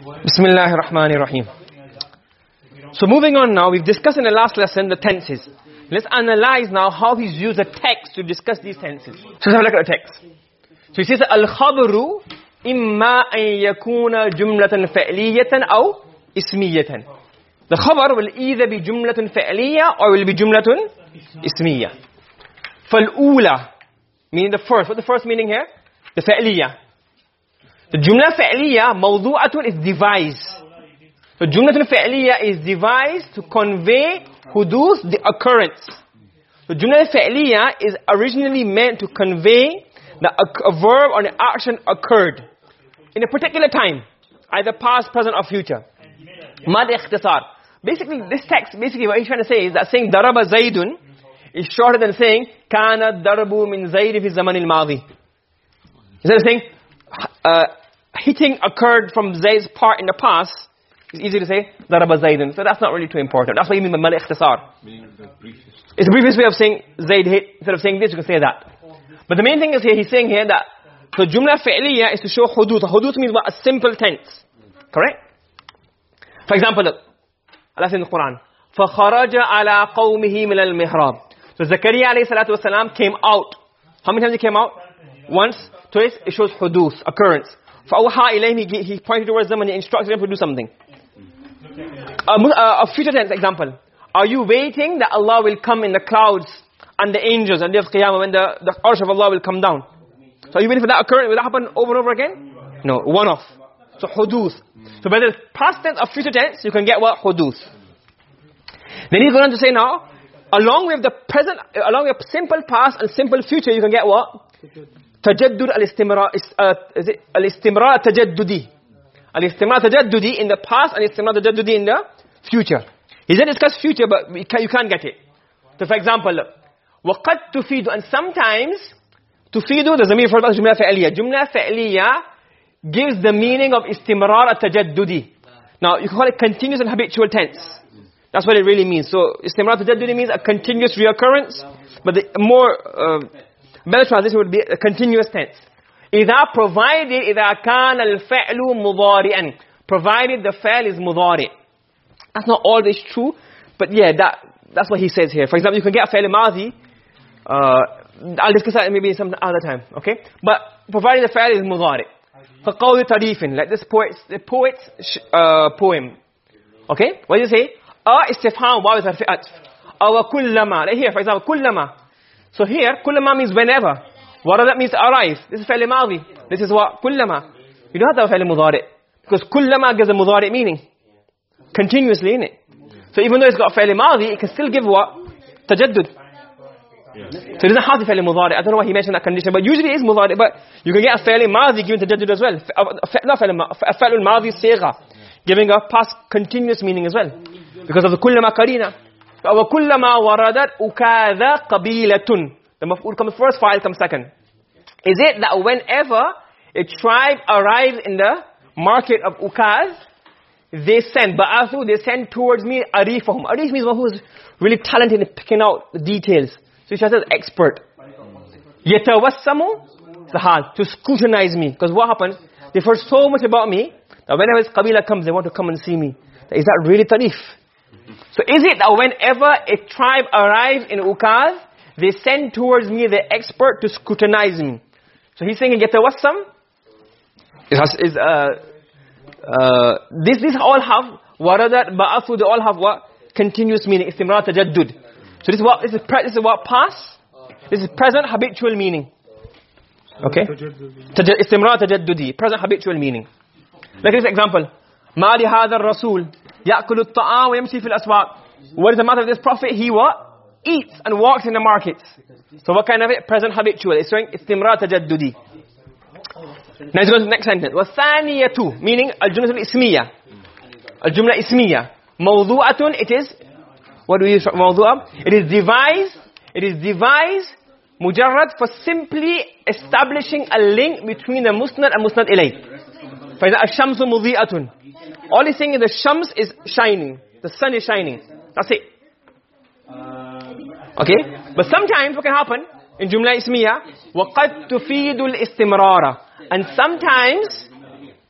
Bismillah ar-Rahman Rahim. So moving on now, we've discussed in the last lesson the tenses. Let's analyze now how he's used the text to discuss these tenses. So let's have a look at the text. So he says, Al-Khabru imma an yakuna jumlatan fa'liyatan aw ismiyatan. The khabar will either be jumlatan fa'liya or will be jumlatan ismiya. Fal-ula, meaning the first. What the first meaning here? The fa'liya. The jumla fa'liya, mawdu'atun is devised. The jumla fa'liya is devised to convey huduth, the occurrence. The jumla fa'liya is originally meant to convey that a, verb or an action occurred in a particular time, either past, present or future. Mad ikhtisar. Basically, this text, basically what he's trying to say is that saying daraba zaydun is shorter than saying kana darbu min zayd fi zaman al-madi. Instead of saying uh, hitting occurred from Zayd's part in the past, it's easy to say daraba zaydun. So that's not really too important. That's what you mean by mad ikhtisar. It's the briefest way of saying Zayd hit. Instead of saying this, you can say that. But the main thing is here, he's saying here that so jumla fi'liya is to show hudud. Hudud means what? A simple tense. Correct? For example, look. Allah says in the Quran, فَخَرَجَ عَلَىٰ قَوْمِهِ مِنَ الْمِحْرَابِ So Zakaria alayhi salatu wasalam came out. How many times he came out? Once, twice, it shows hudud, occurrence. فَأَوْحَا إِلَيْهِ he, he pointed towards them and he instructed them to do something. A, a, a future tense example. Are you waiting that Allah will come in the clouds and the angels and the day of Qiyamah when the, the arsh of Allah will come down? So are you waiting for that occurrence? Will that happen over and over again? No, one off. So huduth. So whether it's past tense or future tense, you can get what? Huduth. Then he's going on to say now, along with the present, along with simple past and simple future, you can get what? Tajaddud al-istimrar, uh, is it al-istimrar tajaddudi. Al-istimrar tajaddudi in the past and istimrar tajaddudi in the future. He didn't discuss future, but can, you can't get it. So for example, وَقَدْ تُفِيدُ And sometimes, tufidu, the zamir for jumla fa'liya. Jumla fa'liya gives the meaning of istimrar at-tajaddudi. Now, you can call it continuous and habitual tense. That's what it really means. So, istimrar tajaddudi means a continuous reoccurrence, but the more uh, better translation would be a continuous tense. إذا provided إذا كان الفعل مضارئا provided the fa'l is mudari. That's not always true, but yeah, that that's what he says here. For example, you can get a fa'l madhi, uh, I'll discuss that maybe some other time, okay? But provided the fa'l is mudari. فَقَوْلِ تَرِيفٍ Like this poet's, the poet's uh, poem. Okay? What does it say? A istifham, waw is harfi atf. Awa kullama. Like here, for example, kullama. so here, kullama means whenever. What does that mean? Arrive. This is fa'l madhi. This is what? Kullama. You don't have to have fa'l mudari. Because kullama gives a mudari meaning. Continuously, in it. So even though it's got fa'l madhi, it can still give what? Tajaddud. So it doesn't to fa'l mudari. I don't know why he mentioned that condition, but usually it is mudari. But you can get a fa'l madhi given tajaddud as well. Uh, not fa'l a fa'l madhi sigha. Giving a past continuous meaning as well. Because of the kullama qarina. وَكُلَّمَا وَرَدَتْ أُكَاذَ قَبِيلَةٌ The maf'ul comes first, fa'il comes second. Is it that whenever a tribe arrives in the market of Ukaz, they send, ba'athu, they send towards me arifahum. Arif means one who is really talented in picking out the details. So she says expert. Yatawassamu, sahal, to scrutinize me. Because what happens? They've heard so much about me, that whenever this qabila comes, they want to come and see me. Is that really tarif? So is it that whenever a tribe arrives in Ukaz, they send towards me the expert to scrutinize me? So he's saying, yatawassam, is, is uh, uh, this, this all have, waradat, ba'athu, they all have what? Continuous meaning, istimrar tajaddud. So this is what, this is, this is what past, this is present habitual meaning. Okay? Istimrar tajaddudi, present habitual meaning. Like this example. ما لهذا الرسول يأكل الطعام ويمشي في الأسواق What is the matter of this prophet? He what? Eats and walks in the markets. So what kind of it? Present habitual. It's showing istimrar tajaddudi. Now let's go to the next sentence. وَثَانِيَةُ Meaning, al-jumla ismiya. Al-jumla ismiya. موضوعة, it is, what do we use for موضوع? It is devised, it is devised, mujarrad, for simply establishing a link between the musnad and musnad ilayh. فَإِذَا الشَّمْسُ مُضِيئَةٌ All he's saying is the shams is shining. The sun is shining. That's it. Okay? But sometimes what can happen in Jumla Ismiya, وَقَدْ تُفِيدُ الْإِسْتِمْرَارَ And sometimes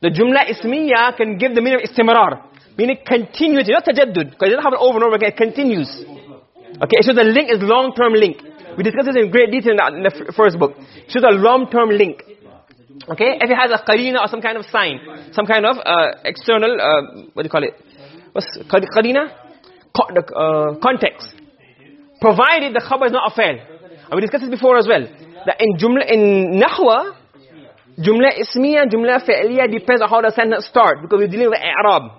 the jumla ismiya can give the meaning of istimrar. Meaning continuity, not tajaddud. Because it doesn't happen over and over again, it continues. Okay, so the link is long-term link. We discussed this in great detail in the, in the first book. It shows a long-term link. Okay, if it has a qarina or some kind of sign, some kind of uh, external, uh, what do you call it? What's qarina? Co uh, context. Provided the khabar is not a fail. And we discussed this before as well. That in jumla, in nahwa, jumla ismiya jumla fi'liya depends on how the sentence starts. Because we're dealing with i'rab.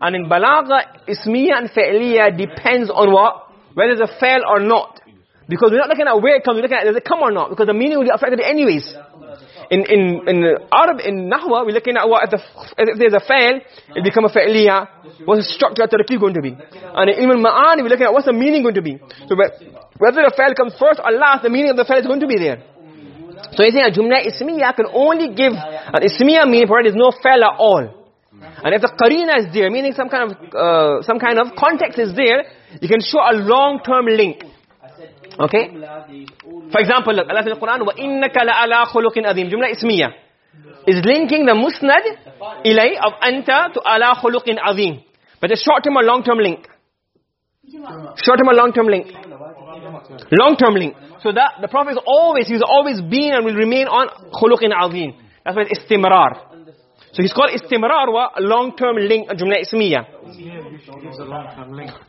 And in balagha, ismiya and fi'liya depends on what? Whether it's a fail or not. Because we're not looking at where it comes, we're looking at does it come or not. Because the meaning will be affected anyways. In, in, in Arab, in Nahwa, we're looking at what, if, the, if there's a fail, it become a fa'liya. What's the structure of the going to be? And in Ilm Ma'ani, we're looking at what's the meaning going to be. So whether the fail comes first or last, the meaning of the fail is going to be there. So you think a jumla ismiya can only give an ismiya meaning provided there's no fail at all. And if the qarina is there, meaning some kind of uh, some kind of context is there, you can show a long-term link. Okay? For example, look, Allah says in the Quran, وَإِنَّكَ لَعَلَىٰ خُلُقٍ أَذِيمٍ Jumla ismiya. Is linking the musnad ilay of anta to ala khuluqin azim. But a short-term or long-term link. Short-term or long-term link. Long-term link. So that the Prophet is always, he's always been and will remain on khuluqin azim. That's why it's istimrar. So he's called istimrar wa long-term link jumla ismiya.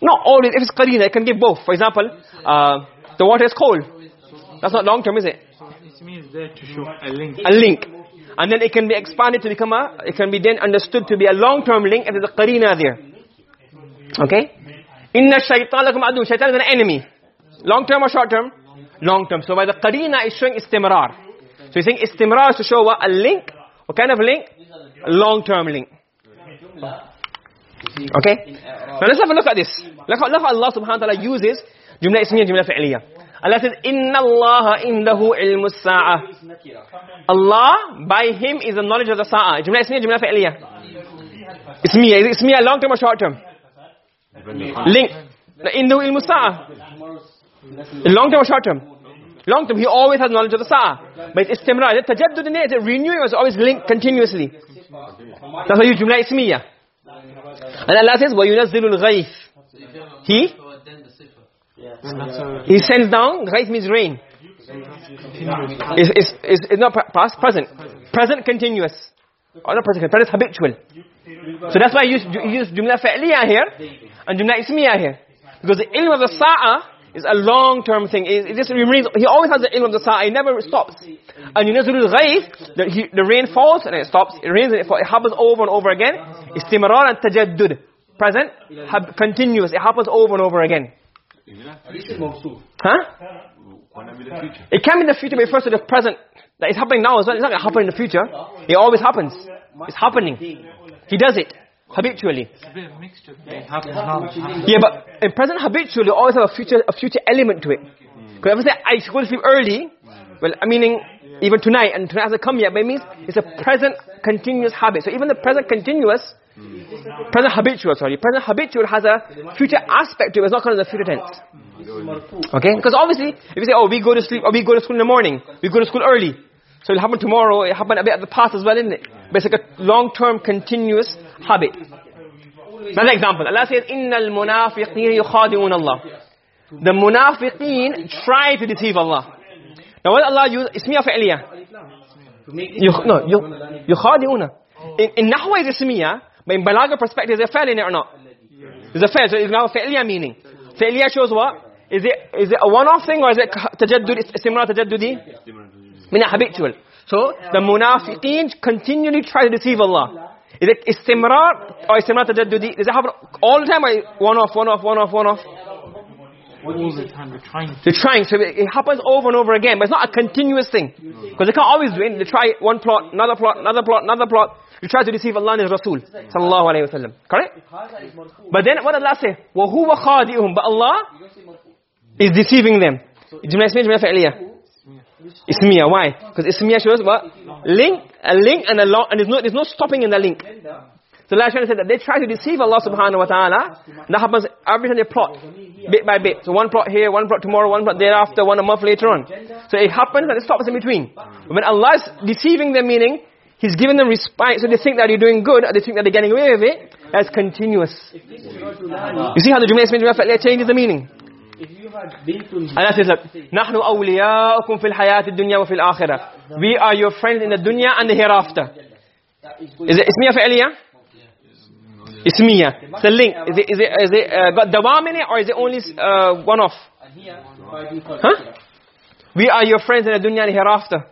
Not always, if it's qarina, it can give both. For example, uh, the water is cold. That's not long-term, is it? It means there to show a link. A link. And then it can be expanded to become a, it can be then understood to be a long-term link if there's a qarina there. Okay? Inna shaitan lakum adu. Shaitan is an enemy. Long-term or short-term? Long-term. So by the qarina is showing istimrar. So he's saying istimrar is to show what? A link. What kind of link? A long-term link. Okay? Now let's have a look at this. Look how, look how Allah subhanahu wa ta'ala uses jumla ismiya jumla fi'liya. Allah says, Inna Allah indahu ilmu sa'a. Allah, by Him is the knowledge of the sa'a. Jumla ismiya, jumla fi'liya. Ismiya. Is it ismiya long term or short term? Link. Indahu ilmu sa'a. Long term or short term? Long term. He always has knowledge of the sa'a. But it's istimrar. Is it tajaddud in it? Is it renewing or is it always linked continuously? That's why you jumla ismiya. And Allah says, وَيُنَزِّلُ الْغَيْثِ He? he sends down, ghayth means rain. It's, it's, it's, it's not past, present. Present continuous. Or not present, present habitual. So that's why you use, you use jumla fa'liya here and jumla ismiya here. Because the ilm of the sa'a is a long-term thing. It, it just remains, he always has the ilm of the sa'a, it never stops. And you know, ghayth, the, he, the rain falls and it stops. It rains and it, falls. it happens over and over again. Istimrar and tajaddud. Present, continuous. It happens over and over again. Huh? It can be in the future, but it refers to the present. That is happening now as well. It's not going to happen in the future. It always happens. It's happening. He does it habitually. Yeah, but in present habitually, you always have a future a future element to it. Because if I say I should go to sleep early, well, I meaning even tonight, and tonight hasn't come yet, but it means it's a present continuous habit. So even the present continuous, present habitual, sorry, present habitual has a future aspect to it. It's not called the future tense. Okay? Because obviously, if you say, oh, we go to sleep, or we go to school in the morning, we go to school early, so it'll happen tomorrow, it happened a bit at the past as well, isn't it? But it's like a long-term continuous habit. Another example. Allah says, إِنَّ الْمُنَافِقِينَ يُخَادِعُونَ اللَّهِ The munafiqeen try to deceive Allah. Now what Allah use? Ismiya fa'liya. No, yukhadi'una. In, in Nahwa is ismiya, but in Balagha perspective, is a fail in it or not? Is a fail, so it's now fa'liya meaning. Fa'liya shows what? Is it, is it a one-off thing or is it tajaddud, istimrar tajaddudi? Meaning habitual. So, the munafiqeen continually try to deceive Allah. Is it istimrar or istimrar tajaddudi? Does it happen all the time or one-off, one-off, one-off, one-off? All the time they're trying. They're trying, so it happens over and over again, but it's not a continuous thing. Because they can't always do it. They try one plot, another plot, another plot, another plot you try to deceive Allah and His Rasul sallallahu alaihi wasallam correct? But then what did Allah say? wa huwa but Allah is deceiving them. Jumla ismiya jumla fa'liya ismiya why? Because ismiya shows what? Link a link and a long and there's no there's no stopping in the link. So Allah said that they try to deceive Allah subhanahu wa ta'ala. That happens every time they plot bit by bit. So one plot here one plot tomorrow one plot thereafter one a month later on. So it happens and it stops in between. When Allah is deceiving them meaning He's given them respite, so they think that they're doing good, or they think that they're getting away with it, as continuous. You see how the Jumla Ismail Jumla Fa'liya changes the meaning? Allah says, look, نَحْنُ أَوْلِيَاءُكُمْ فِي الْحَيَاةِ الدُّنْيَا وَفِي الْآخِرَةِ We are your friends in the dunya and the hereafter. Is it ismiya fa'liya? Ismiya. It's a link. Is it, is it, is it uh, got dawam in it or is it only uh, one off? Huh? We are your friends in the dunya and the hereafter.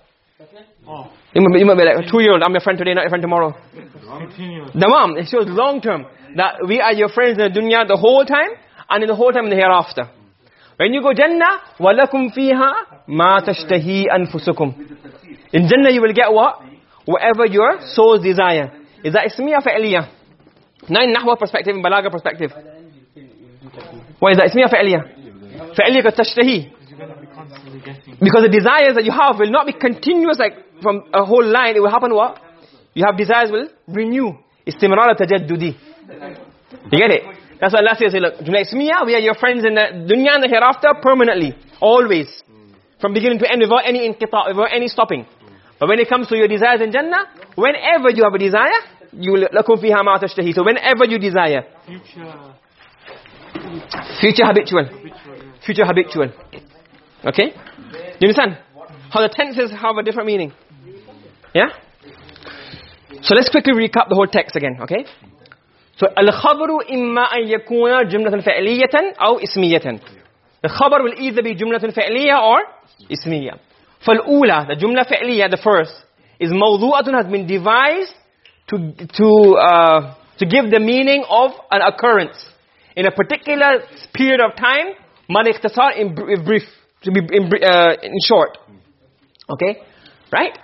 You might, you might be like, two year old, I'm your friend today, not your friend tomorrow. Dawam, it shows long term. That we are your friends in the dunya the whole time and in the whole time in the hereafter. When you go Jannah, وَلَكُمْ فِيهَا مَا تَشْتَهِي أَنفُسُكُمْ In Jannah you will get what? Whatever your soul's desire. Is that ismiya fa'iliya? Now in Nahwa perspective, in Balagha perspective. Why is that ismiya fa'iliya? Fa'iliya ka tashtahi. Because the desires that you have will not be continuous like from a whole line. It will happen what? You have desires will renew. Istimrar tajaddudi. You get it? That's what Allah says. Look, Jumla Ismiya, we are your friends in the dunya and the hereafter permanently. Always. From beginning to end without any inqita, without any stopping. But when it comes to your desires in Jannah, whenever you have a desire, you will lakum fiha ma tashtahi. So whenever you desire, Future. future habitual. Future habitual. Okay? You understand? How the tenses have a different meaning. Yeah? So let's quickly recap the whole text again, okay? So al-khabaru imma an yakuna jumlatan fa'liyatan aw ismiyatan. The khabar will either be jumlatan fa'liya or ismiya. فالأولى, the jumla fa'liya, the first, is mawdu'atun has been devised to to uh, to give the meaning of an occurrence in a particular period of time man ikhtasar in br- in brief to be in, br- uh, in short okay right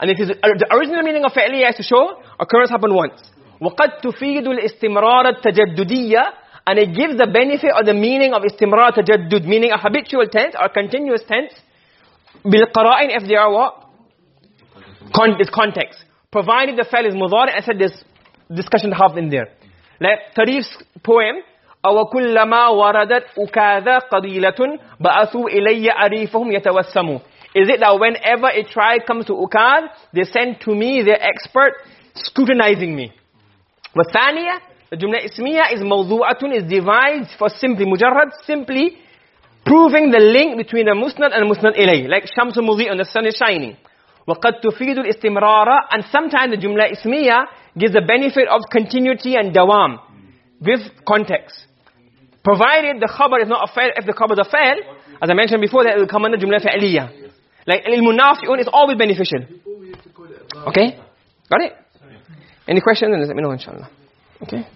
and it is uh, the original meaning of فعلية is to show occurrence happened once وقد تفيد الاستمرار التجددية and it gives the benefit or the meaning of استمرار تجدد meaning a habitual tense or continuous tense بالقرائن if they are what Con this context. Provided the file is mudari, I said this discussion to have in there. Like Tarif's poem, أو كلما وردت أكاذا قضيلة بأثوا إلي أريفهم يتوسموا. Is it that whenever a tribe comes to Ukad, they send to me their expert scrutinizing me? والثانية, the jumla ismiya is موضوعة, is devised for simply, mujarrad, simply proving the link between the musnad and musnad ilay. Like Shamsu Mudhi and the sun is shining. وقد تفيد الاستمرار and sometimes the jumla ismiya gives the benefit of continuity and dawam with context. Provided the khabar is not a fail, if the khabar is a fail, as I mentioned before, that it will come under jumla fa'liya. like al-munafi'un is always beneficial. Okay? Got it? Any questions? Then let me know inshallah. Okay?